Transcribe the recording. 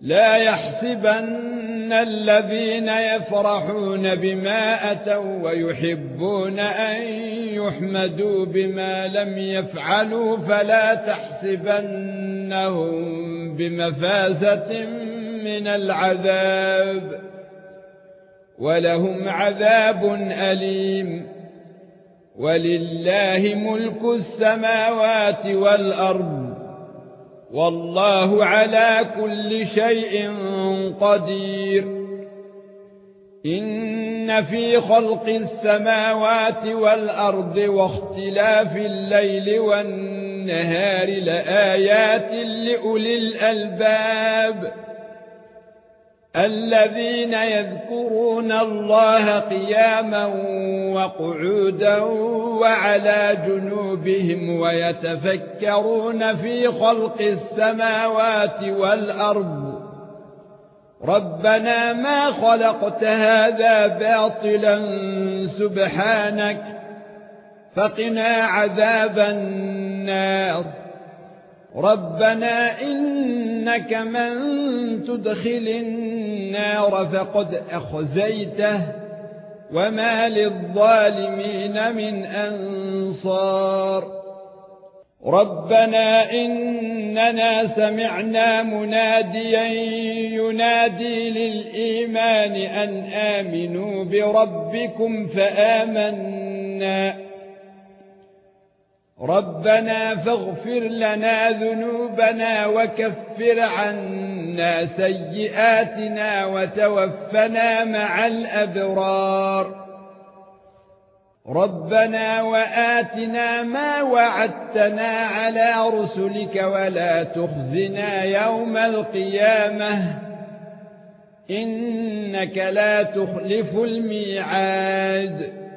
لا يحسبن الذين يفرحون بما أتوا ويحبون أن يحمدوا بما لم يفعلوا فلا تحسبنهم بمفازة من العذاب ولهم عذاب أليم ولله ملك السماوات والأرض والله على كل شيء قدير. إن في خلق السماوات والأرض واختلاف الليل والنهار لآيات لأولي الألباب. الذين يذكرون الله قياما وقعودا وعلى جنوبهم ويتفكرون في خلق السماوات والأرض. ربنا ما خلقت هذا باطلا سبحانك. فقنا عذاب النار. ربنا إنك من تدخل النار فقد أخزيته. وما للظالمين من انصار ربنا اننا سمعنا مناديا ينادي للايمان ان امنوا بربكم فآمنا ربنا فاغفر لنا ذنوبنا وكفر عنا سيئاتنا وتوفنا مع الأبرار. ربنا وآتنا ما وعدتنا على رسلك ولا تخزنا يوم القيامة. إنك لا تخلف الميعاد.